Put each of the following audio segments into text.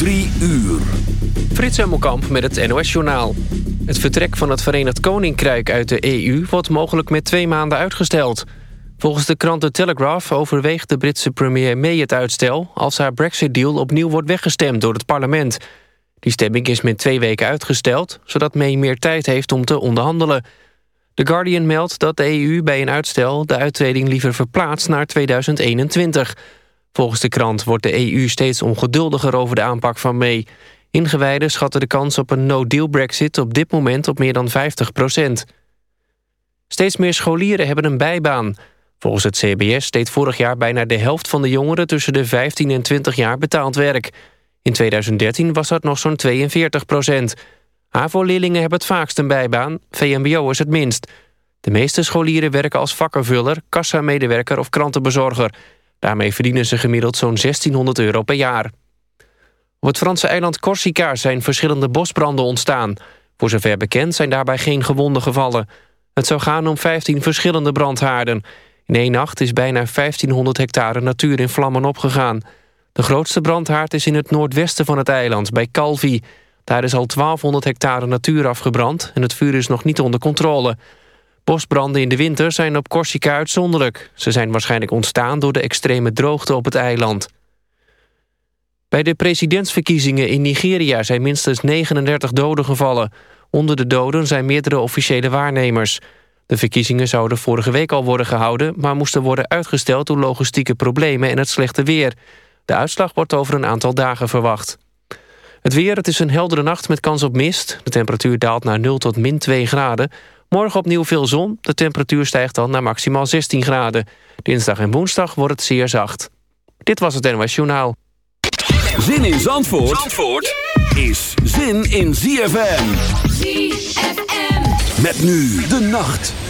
Drie uur. Frits Hemmelkamp met het NOS-journaal. Het vertrek van het Verenigd Koninkrijk uit de EU... wordt mogelijk met twee maanden uitgesteld. Volgens de krant The Telegraph overweegt de Britse premier May het uitstel... als haar Brexit-deal opnieuw wordt weggestemd door het parlement. Die stemming is met twee weken uitgesteld... zodat May meer tijd heeft om te onderhandelen. The Guardian meldt dat de EU bij een uitstel... de uittreding liever verplaatst naar 2021... Volgens de krant wordt de EU steeds ongeduldiger over de aanpak van May. Ingewijden schatten de kans op een no-deal brexit op dit moment op meer dan 50 procent. Steeds meer scholieren hebben een bijbaan. Volgens het CBS deed vorig jaar bijna de helft van de jongeren... tussen de 15 en 20 jaar betaald werk. In 2013 was dat nog zo'n 42 procent. HAVO-leerlingen hebben het vaakst een bijbaan, VMBO is het minst. De meeste scholieren werken als vakkenvuller, kassamedewerker of krantenbezorger... Daarmee verdienen ze gemiddeld zo'n 1600 euro per jaar. Op het Franse eiland Corsica zijn verschillende bosbranden ontstaan. Voor zover bekend zijn daarbij geen gewonden gevallen. Het zou gaan om 15 verschillende brandhaarden. In één nacht is bijna 1500 hectare natuur in vlammen opgegaan. De grootste brandhaard is in het noordwesten van het eiland, bij Calvi. Daar is al 1200 hectare natuur afgebrand... en het vuur is nog niet onder controle. Bosbranden in de winter zijn op Corsica uitzonderlijk. Ze zijn waarschijnlijk ontstaan door de extreme droogte op het eiland. Bij de presidentsverkiezingen in Nigeria zijn minstens 39 doden gevallen. Onder de doden zijn meerdere officiële waarnemers. De verkiezingen zouden vorige week al worden gehouden... maar moesten worden uitgesteld door logistieke problemen en het slechte weer. De uitslag wordt over een aantal dagen verwacht. Het weer, het is een heldere nacht met kans op mist. De temperatuur daalt naar 0 tot min 2 graden. Morgen opnieuw veel zon. De temperatuur stijgt dan naar maximaal 16 graden. Dinsdag en woensdag wordt het zeer zacht. Dit was het NOS Journaal. Zin in Zandvoort, Zandvoort is zin in ZFM. ZFM. Met nu de nacht.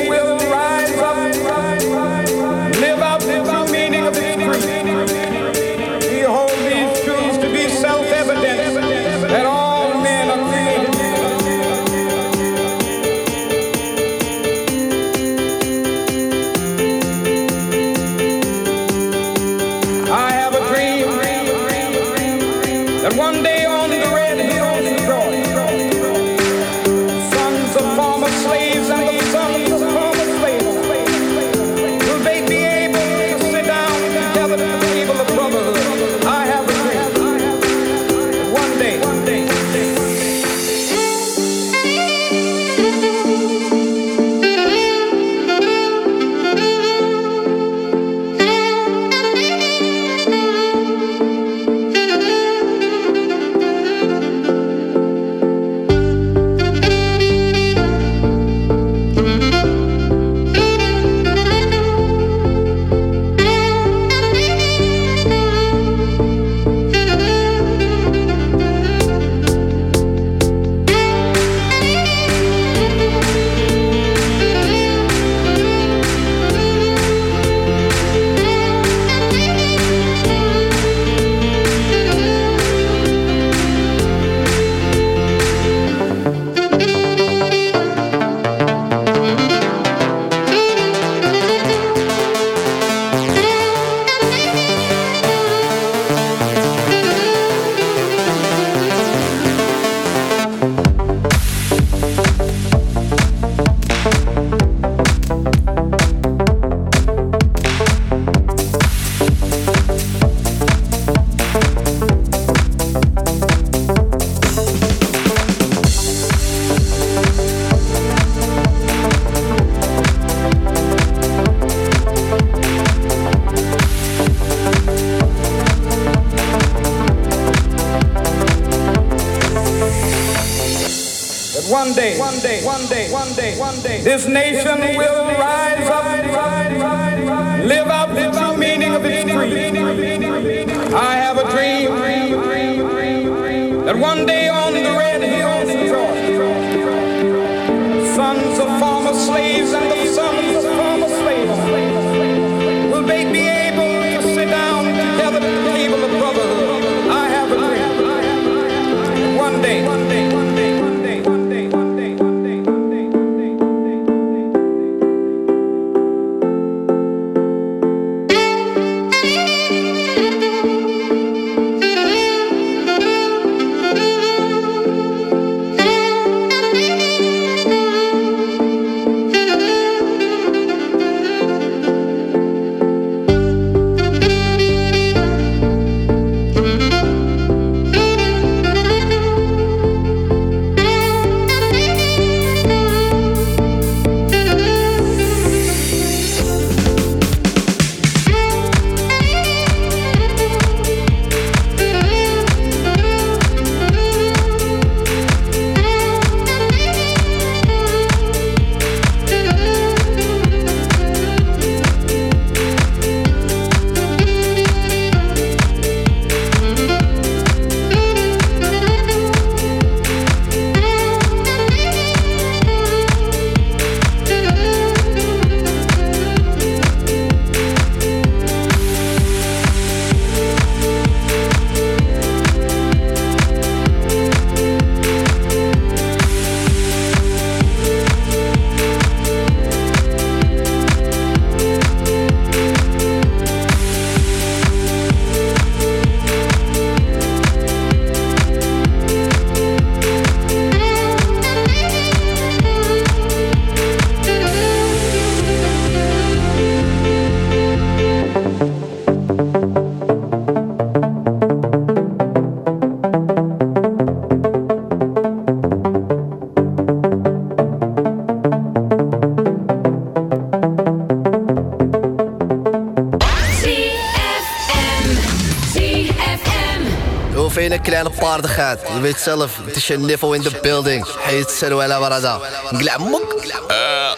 een. Je weet zelf, het is je niveau in de building. Heet Seruela Warada. Glamok.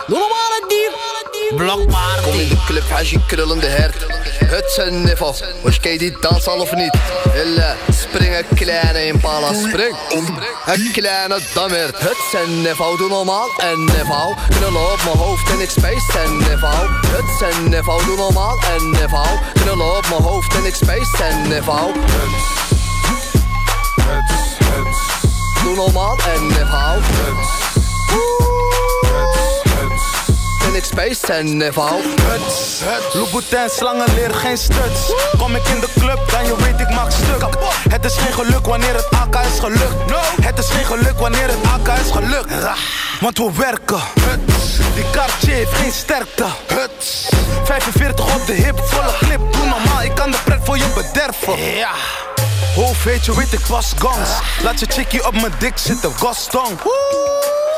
Doe normaal het dier. Blokparty. Kom in de club, hij is je krullende hert. Het zijn niveau. Was je die dans al of niet? Spring een kleine impala, spring. Een kleine dammert. Het zijn niveau, doe normaal en niveau. Knullen op mijn hoofd doe normaal en mijn hoofd en ik space en niveau. Huts, Louboutin, slangen leer geen stuts. Kom ik in de club, dan je weet ik maak stuk. Het is geen geluk wanneer het AK is gelukt. Het is geen geluk wanneer het AK is gelukt. Want we werken. Huts. Die Cartier heeft geen sterkte. Huts. 45 op de hip, volle clip. Doe normaal, ik kan de pret voor je bederven. Ja. Hoofd weet je, weet ik was gans. Laat je chickie op mijn dik zitten, Gaston.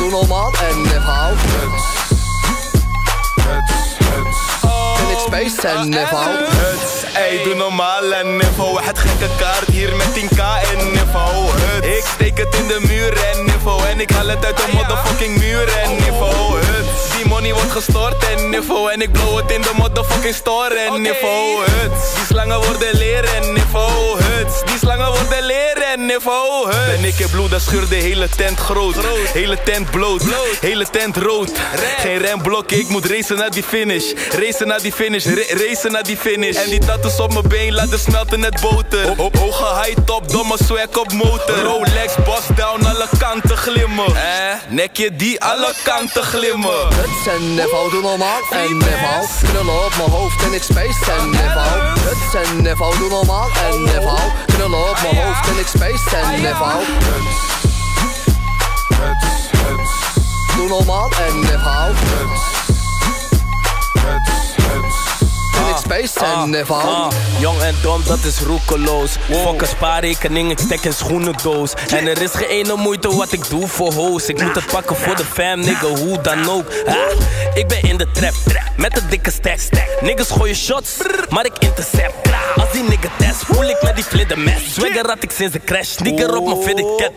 Doe normaal en. En ik space en niveau. Huts, ey, doe normaal en niveau. Het gekke kaart hier met 10k en niveau. Huts, ik steek het in de muur en niveau. En ik haal het uit de motherfucking muur en niveau. Huts, die money wordt gestort en niveau. En ik blow het in de motherfucking store en niveau. Huts, die slangen worden leren en niveau. Huts, die slangen worden leren en niveau. Huts. En ik heb bloed, dat scheur de hele tent groot. Hele tent bloot, hele tent rood. Geen remblokken, ik moet racen naar die finish. Racen naar die finish, ra- racen naar die finish. En die tattoos op mijn been laten smelten net boter. Op, op hoge high top, domme swag op motor. Rolex, boss down, alle kanten glimmen. Eh, nekje die alle kanten glimmen. Huts en niveau, doe normaal en niveau. Knullen op mijn hoofd en ik space en niveau. Huts en niveau, doe normaal en niveau. Knullen op mijn hoofd en ik space en niveau. Doe normaal en. En space en. Ah, jong en dom, dat is roekeloos. Fuck een spaarrekening, ik stek een schoenendoos. En er is geen ene moeite wat ik doe voor hoes. Ik moet het pakken voor de fam, nigga, hoe dan ook. Ah, ik ben in de trap, met een dikke stack. Niggas gooien shots, maar ik intercept. Als die nigga test, voel ik met die flinder mes. Swagger had ik sinds de crash, sneaker op mijn fitted cat.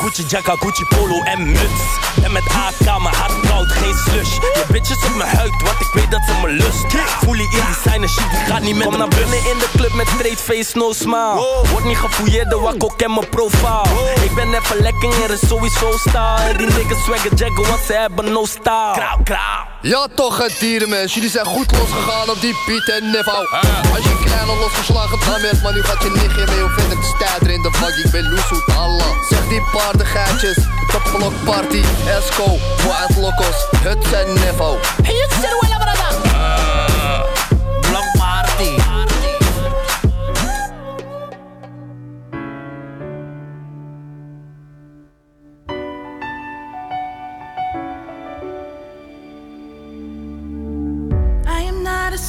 Gucci jacka, Gucci polo en muts. En met AK, mijn hart koud, geen slush. Je bitches op mijn huid, want ik weet dat ze me lust. In designer shit, die gaat niet met Kom naar binnen in de club met straight face, no smile. Word niet gefouilleerd, de wakko ken mijn profile. Ik ben even lekker, er is sowieso style. Die niggas swagger jaggen, want ze hebben no style. Krauw, krauw. Ja toch het dierenmens, jullie zijn goed losgegaan op die beat en niveau Als je een kleine losgeslagen damert, maar nu gaat je nichtje mee of vind ik stijder in de vak Ik ben Loesoet Allah, zeg die paardengeitjes, topblok party, Esco, Wild Locos, Huts en niveau Hey, you said well,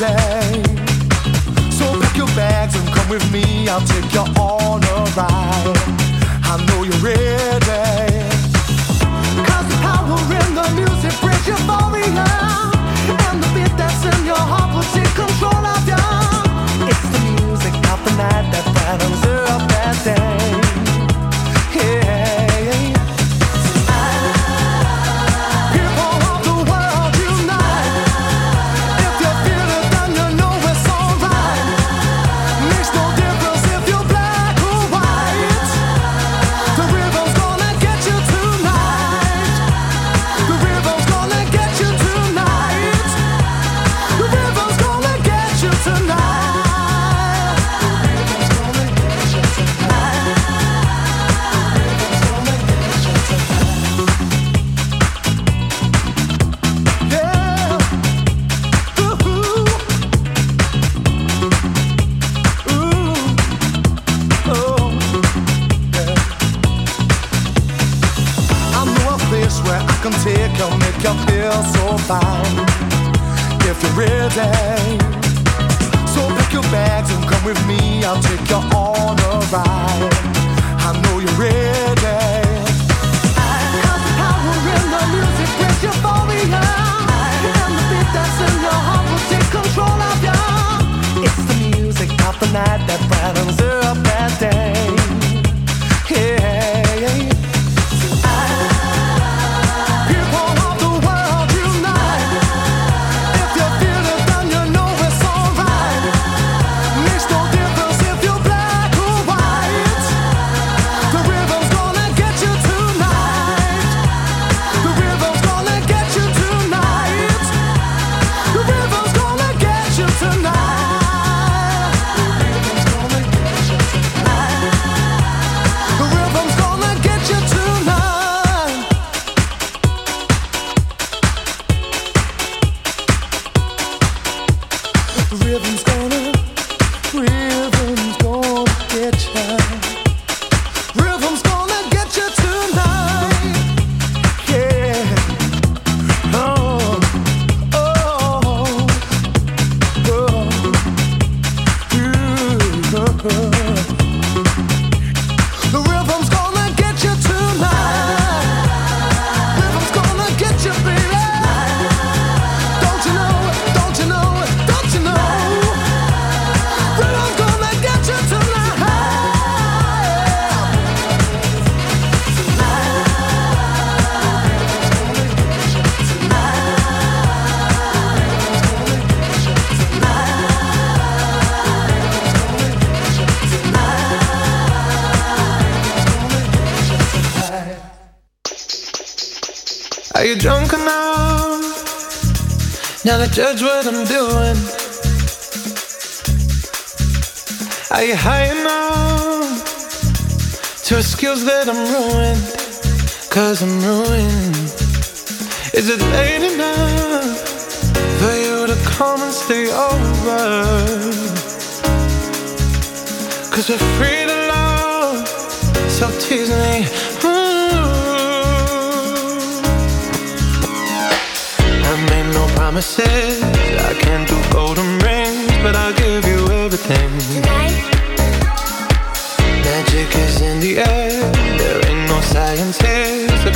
day. So pack your bags and come with me, I'll take you on a ride. I know you're ready. Cause the power in the music brings euphoria. knows that I'm ruined, cause I'm ruined. Is it late enough for you to come and stay over? Cause we're free to love, so tease me. Ooh. I made no promises, I can't do golden rings, but I'll give you everything. Tonight. Magic is in the air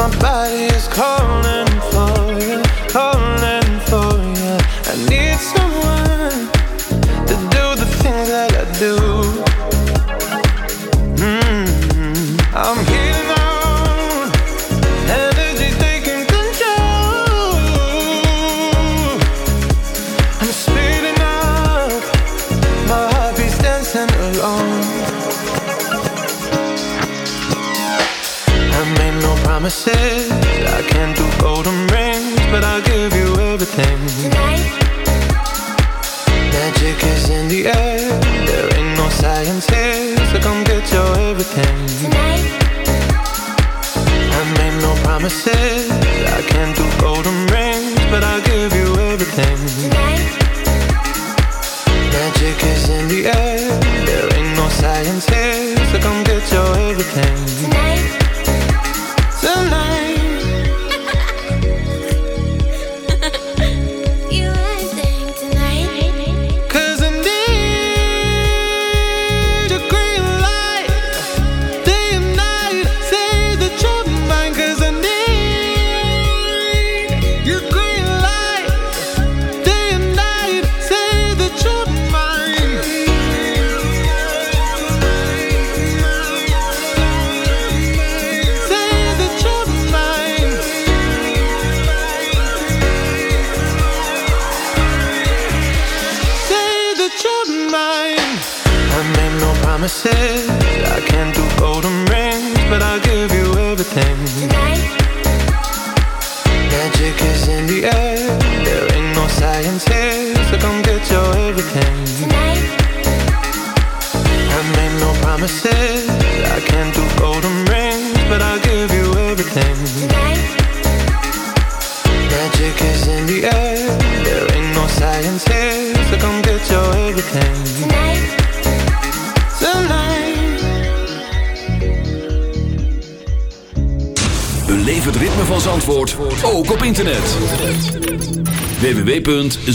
my body is calling. the air.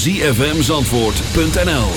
zfmzandvoort.nl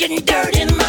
you kicking dirt in my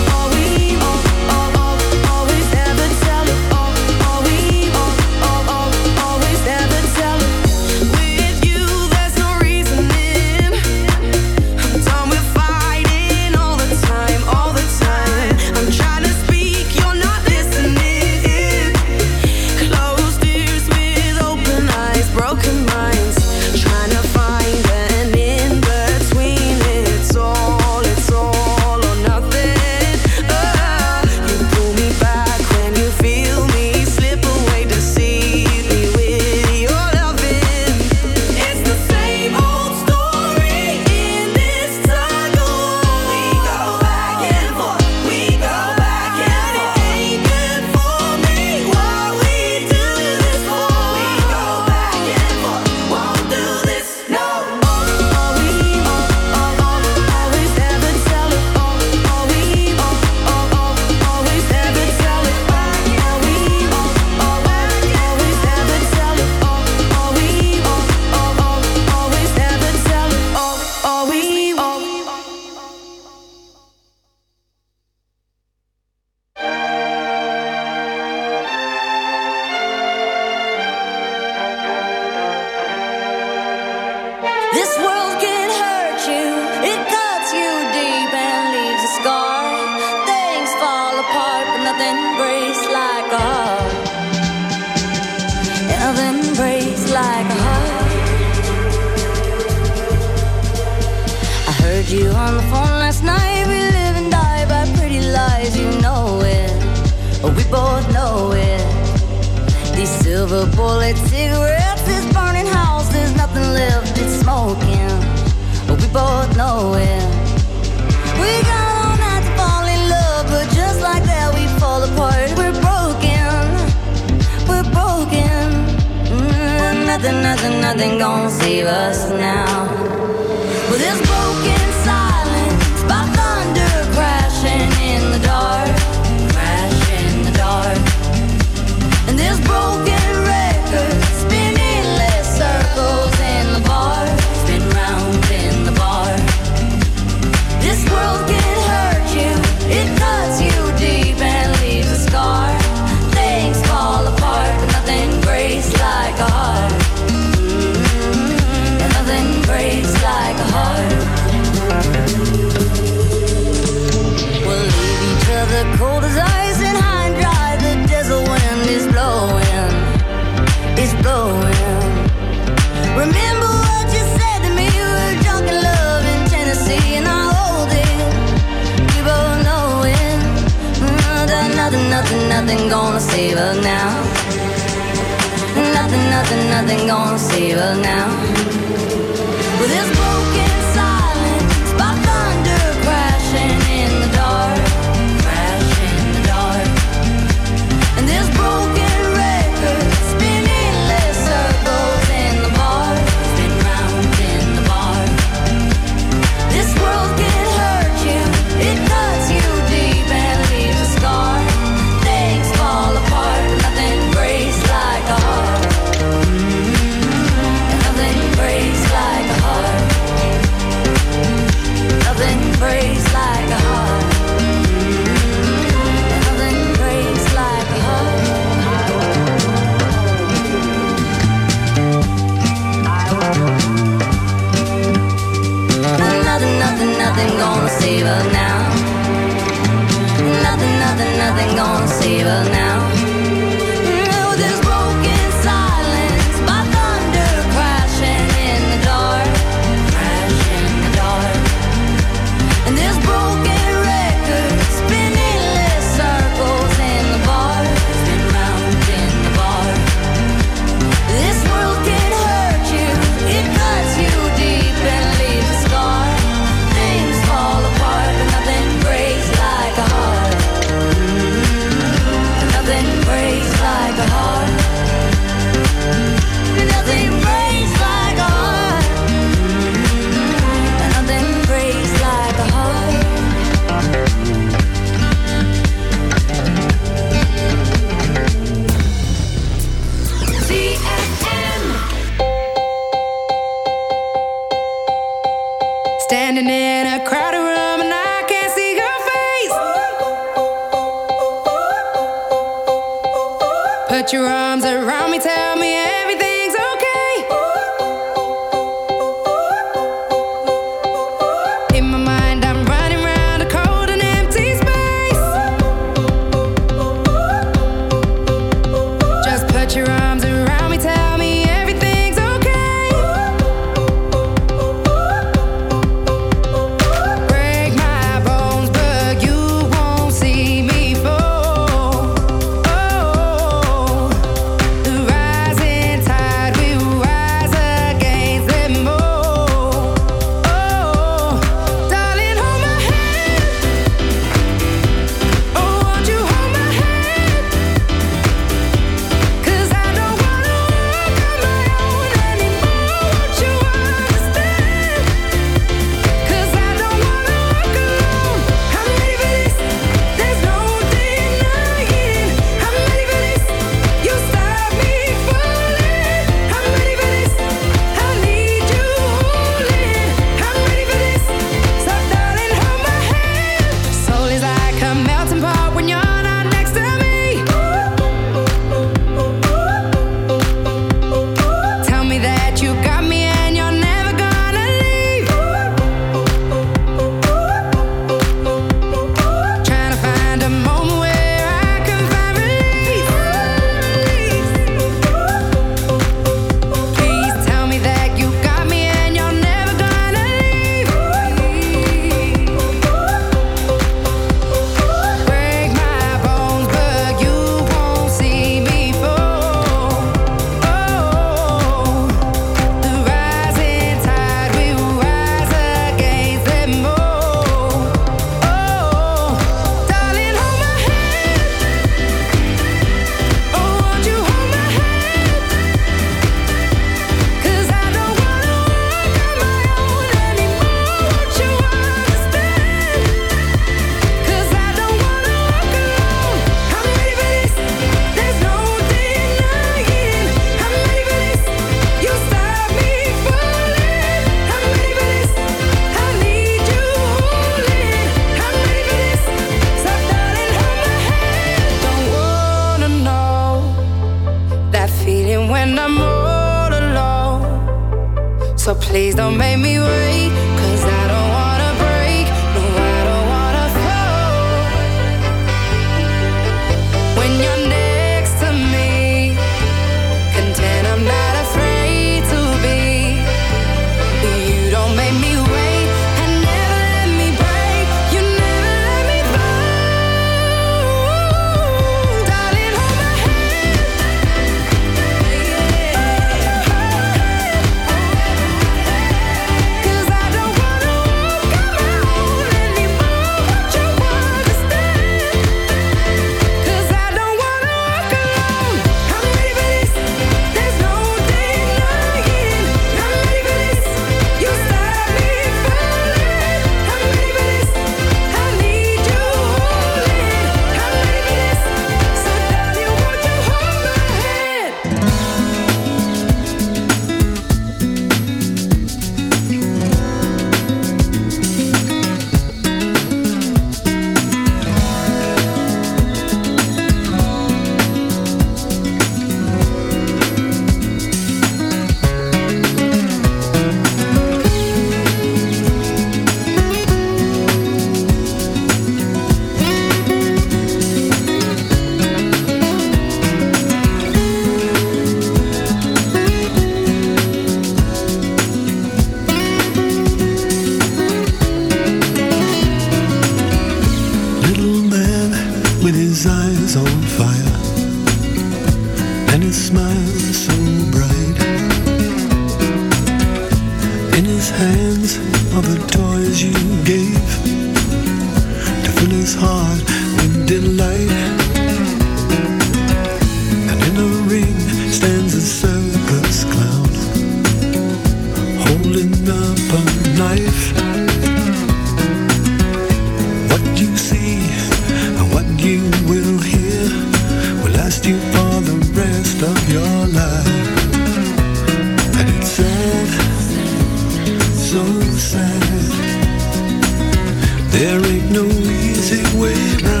There ain't no easy way around.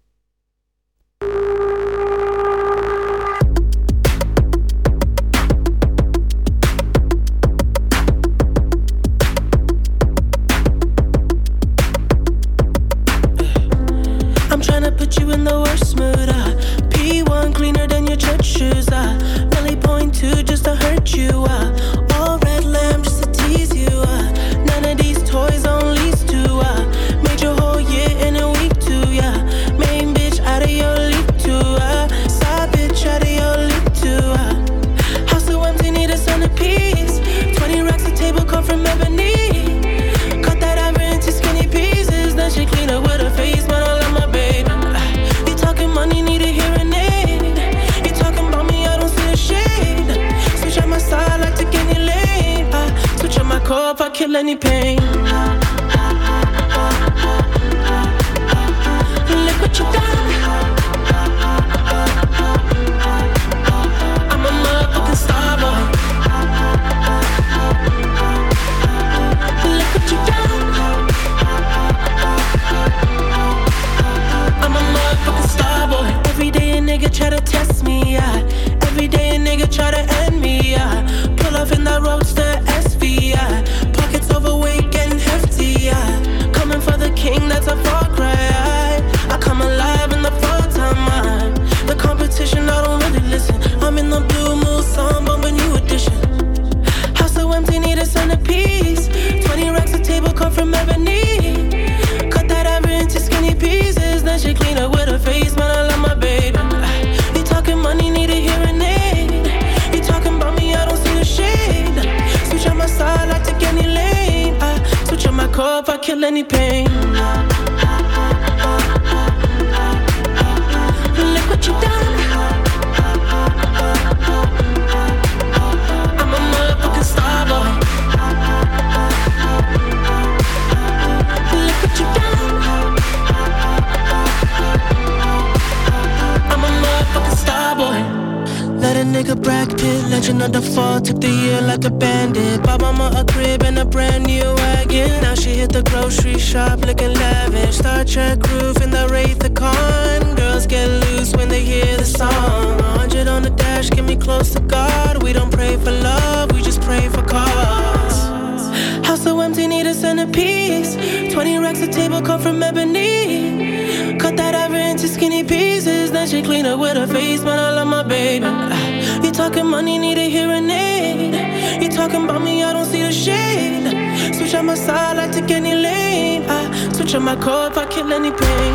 kill any pain.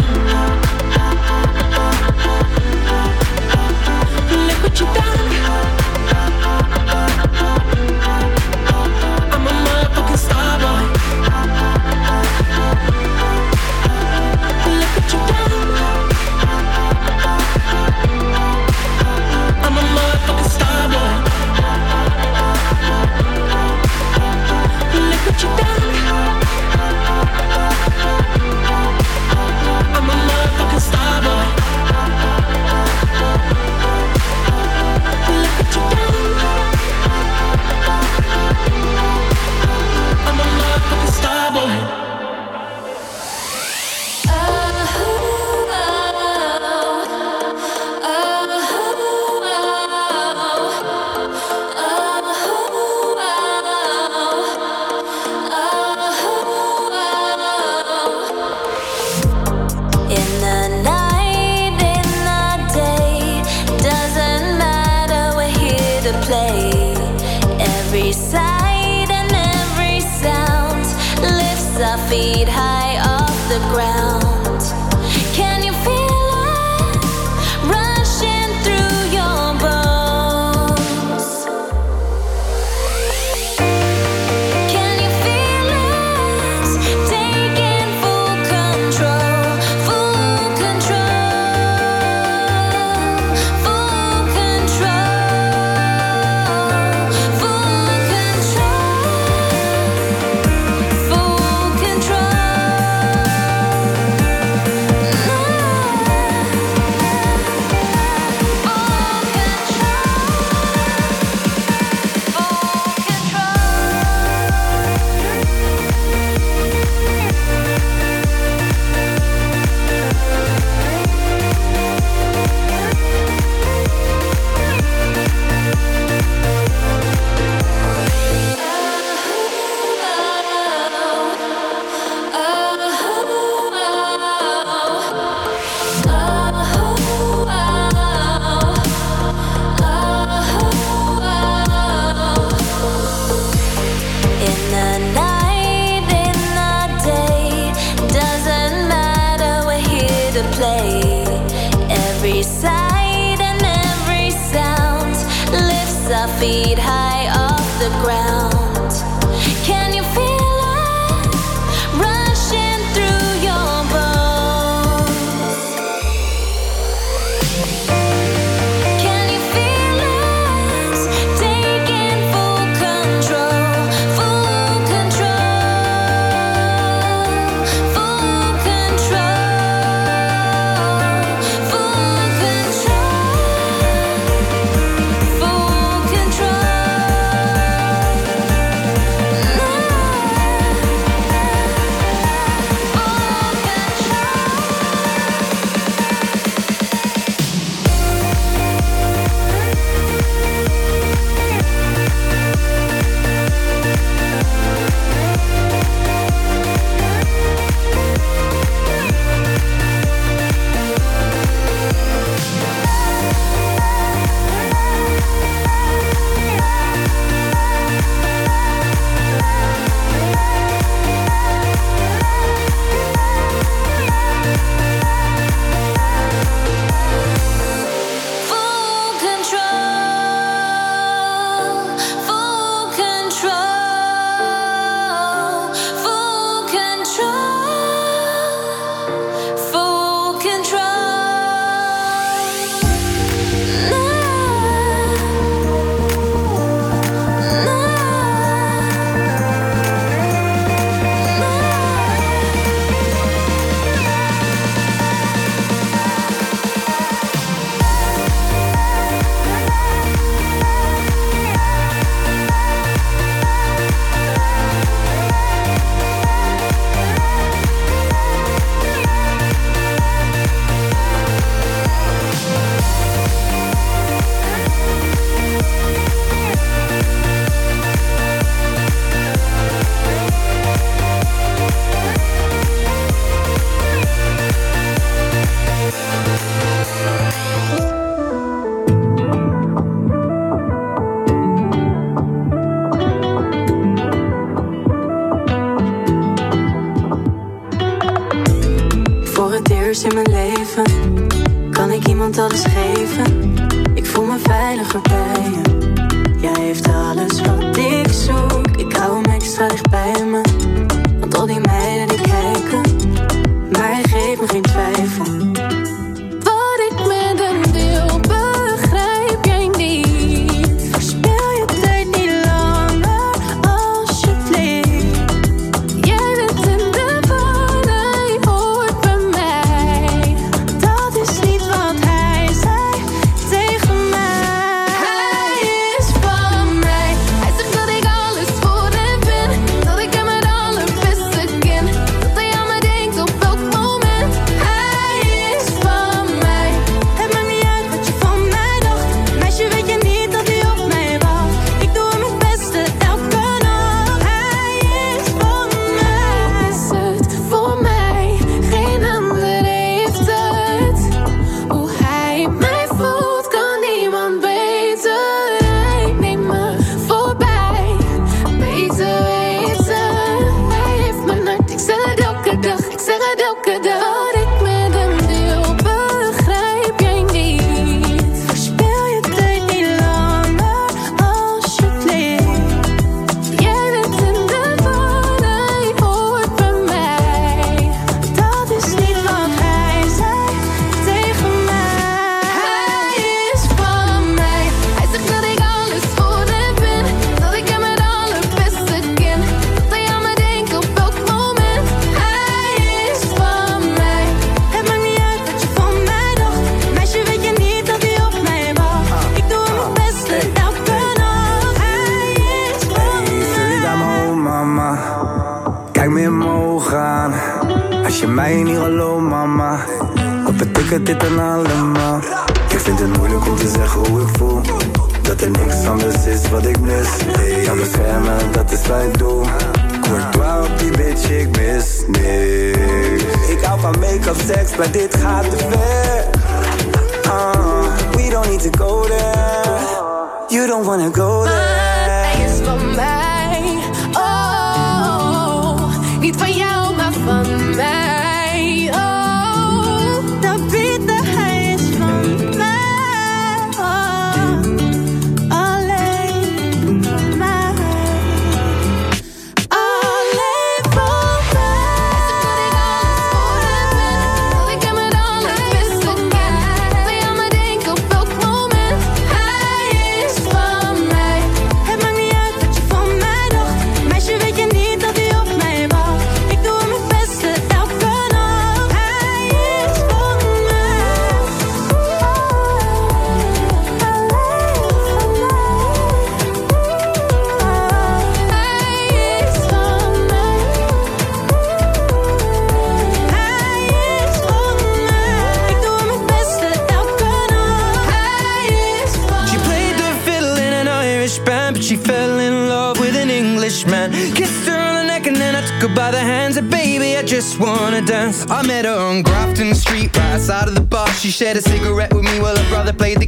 Look what you done. I'm a motherfucking star boy. Look what you done. I'm a motherfucking star boy. Look what you done.